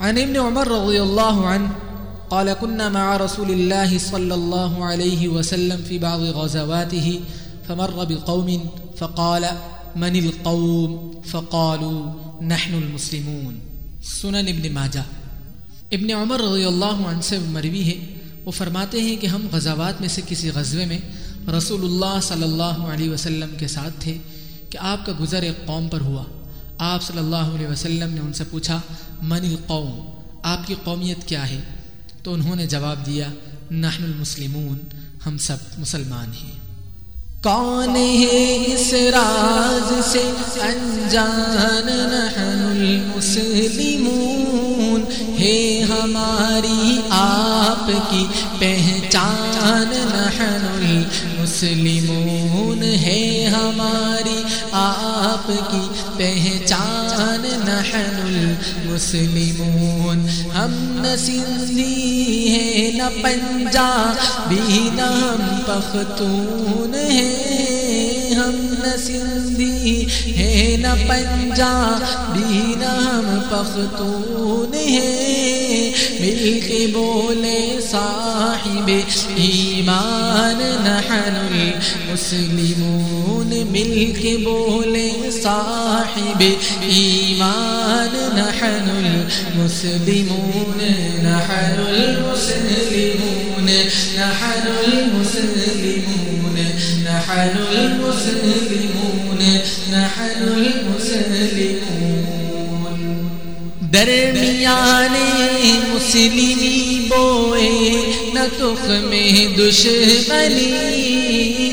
عن ابن عمر رضي الله عنه قال كنا مع رسول الله صلى الله عليه وسلم في بعض غزواته فمر بقوم فقال من القوم فقالوا نحن المسلمون سنن ابن ماجہ ابن عمر رضی اللہ عنہ سے مروی ہے وہ فرماتے ہیں کہ ہم غزوات میں سے کسی غزوے میں رسول اللہ صلی اللہ علیہ وسلم کے ساتھ تھے کہ آپ کا گزر ایک قوم پر ہوا آپ صلی اللہ علیہ وسلم نے ان سے پوچھا، من القوم؟ آپ کی قومیت کیا ہے؟ تو انہوں نے جواب دیا، نحن المسلمون، ہم سب مسلمان ہیں۔ کون ہے اس راز سے انجان نحن المسلمون؟ ہے ہماری آپ کی المسلمون. ہم نہ سندھی ہیں نہ پنجابی نہ ہم پختون ہیں ہم نہ سندھی ہیں نہ پنجابی نہ ہم پختون ہیں مل کے بولے صاحب ایمان، نحن المسلمون. مل کے بولے، صاحب ایمان، نحن المسلمون نحن المسلمون نحن المسلمون نحن المسلمون نحن المسلمون. درمیان مسلمی بوئے نہ تخ میں دشمنی،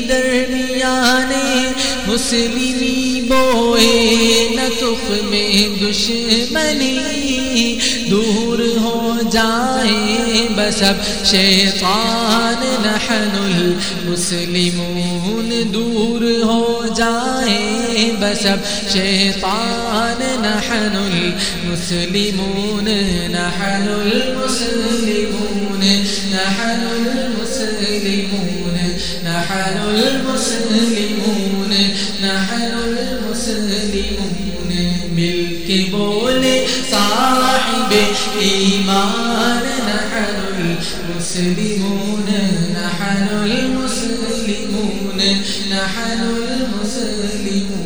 درمیان مسلمی بوئے، نہ تخ میں دشمنی، دور ہو جائیں بس اب شیطان، نحن المسلمون، دور ہو جائیں بس اب شیطان، نحن المسلمون نحن المسلمون۔ کے بولے صاحب ایمان نحن المسلمون نحن المسلمون نحن المسلمون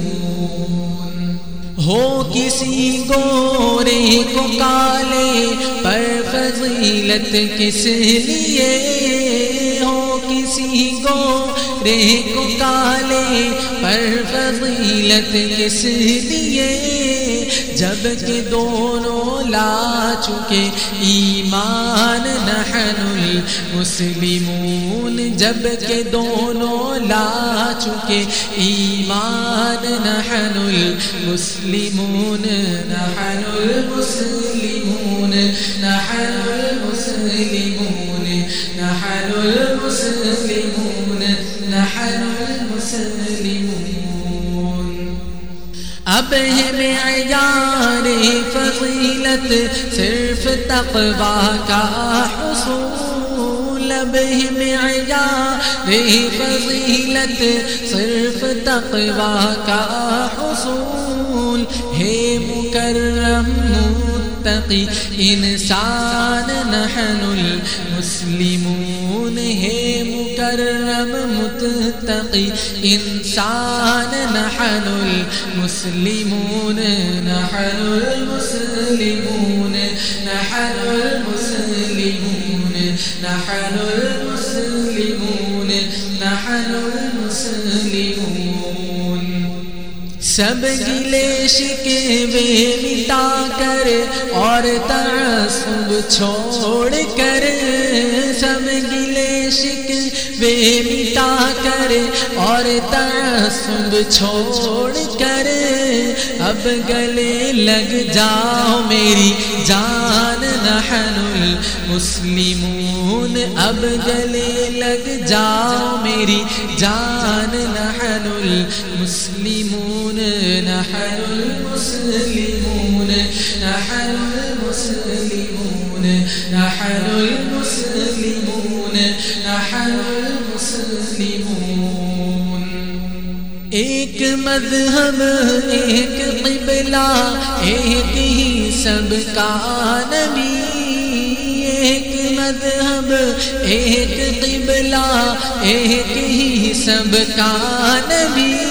ہو کسی گورے کو کالے پر فضیلت کس لیے؟ ہو کسی گورے کو کالے پر فضیلت کس لیے؟ جبکہ دونوں لا چکے، ایمان نحن المسلمون، جبکہ دونوں لا چکے، ایمان نحن المسلمون نحن المسلمون۔ اب ہے معیار فضیلت، صرف تقوی کا حصول اب ہے معیار فضیلت، صرف تقوی کا حصول۔ ہے مکرم متقی، انسان نحن المسلمون ہے مکرم متقي انسان نحن المسلمون نحن المسلمون. سب گلے شکوے مٹا کر اور تعصب چھوڑ کر سب گلے شکوے مٹا کر اور تعصب چھوڑ کر اب گلے لگ جاؤ میری جان نحن المسلمون اب گلے لگ جاؤ میری جان نحن المسلمون مذہب، ایک قبلہ، ایک ہی سب کا نبی، ایک مذہب، ایک قبلہ، ایک ہی سب کا نبی۔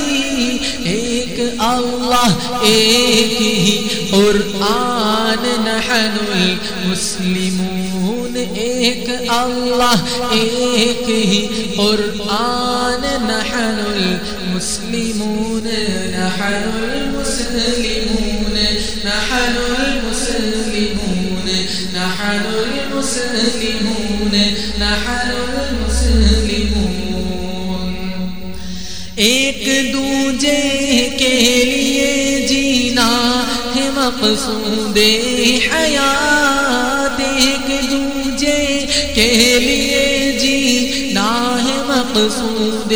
اللہ ایک ہی قرآن نحن المسلمون ایک اللہ ایک ہی قرآن نحن المسلمون نحن ایک دوجے کے لیے جینا ہے مقصود حیات، ایک دوجے کے لیے جینا ہے مقصود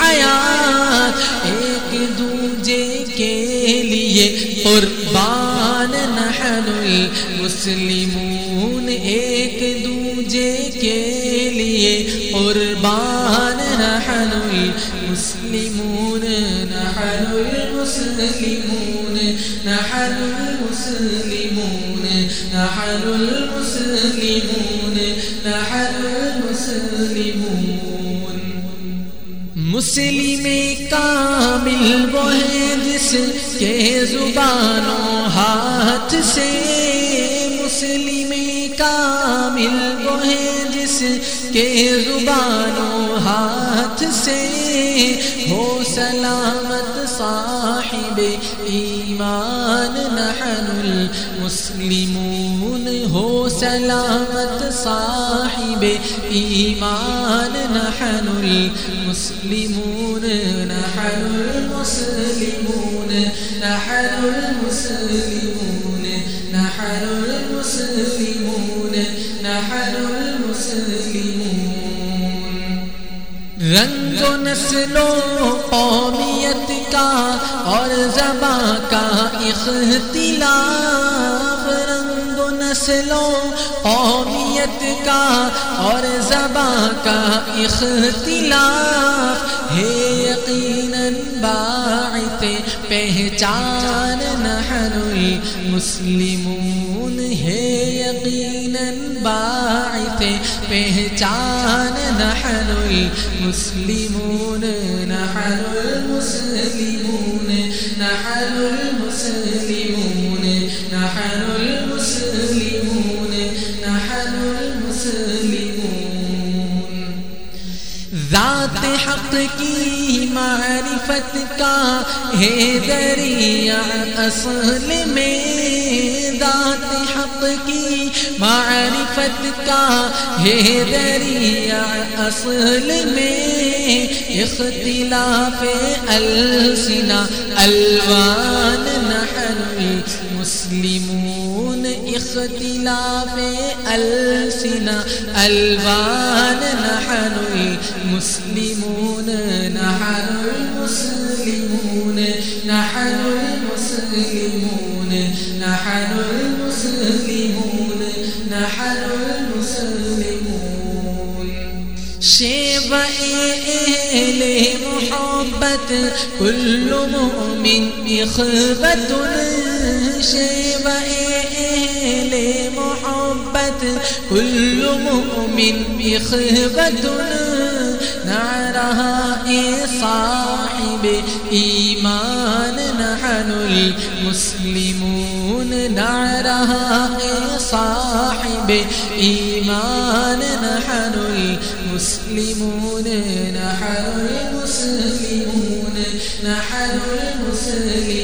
حیات، ایک دوجے کے لیے قربان نحن المسلمون، ایک دوجے کے لیے قربان المسلمون مسلم کامل وہ ہے جس کے زبانوں ہاتھ سے۔ مسلم کامل وہ ہے جس کے زبانوں ہاتھ سے۔ ہو سلامت صاحب ایمان، نحن المسلمون۔ سلامت صاحب ایمان، نحن المسلمون نحن المسلمون نحن المسلمون نحن المسلمون نحن المسلمون. رنگ و نسل و قومیت کا اور زباں کا اختلاف رنگ قومیت کا اور زباں کا اختلاف ہے یقیناً باعث پہچان نحن المسلمون ہے یقیناً باعث پہچان نحن المسلمون نحن حق کی معرفت کا ہے دریا اصل میں ذات حق کی معرفت کا ہے دریا اصل میں اختلاف السنا الوان نحن المسلمون اختلاف السنا، الوان نحن المسلمون نحن المسلمون نحن المسلمون نحن المسلمون نحن المسلمون. شیب اہل محبت، کل مؤمن اخبت شیب محبت کل مؤمن اخبت نعرها صاحب ایمان نحن المسلمون نعرها صاحب ایمان نحن المسلمون نحن المسلمون نحن المسلمون.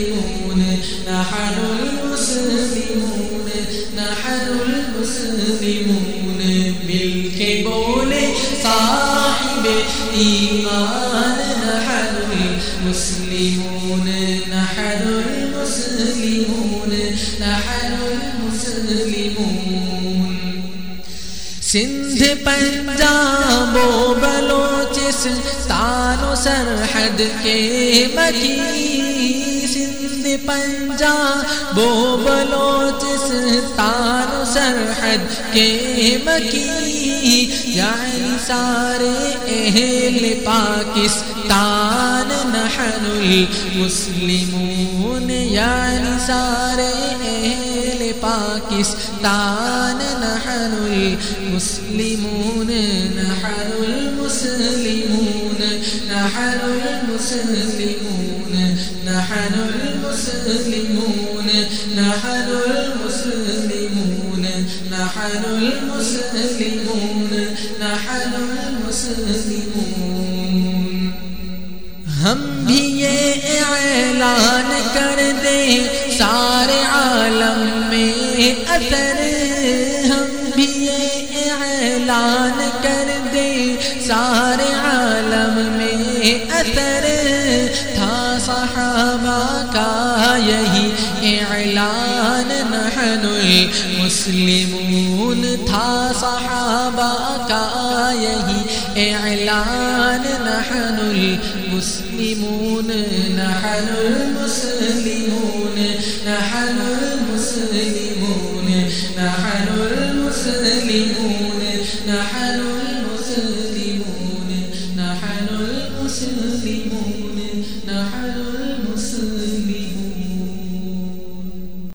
المسلمون سندھ پنجاب و بلوچستان و سرحد کے مکی سندھ پنجاب و بلوچستان و سرحد کے مکی یعنی سارے اہل پاکستان نحن المسلمون یعنی سارے اہل پاکستان نحن المسلمون نحن المسلمون نحن المسلمون نحن المسلمون نحن المسلمون نحن المسلمون ہم بھی یہ اعلان کر دیں سارے عالم میں اثر ہم بھی یہ اعلان کر دیں سارے عالم میں اثر تھا، صحابہ کا یہی اعلان، نحن المسلمون المسلمون نحن المسلمون.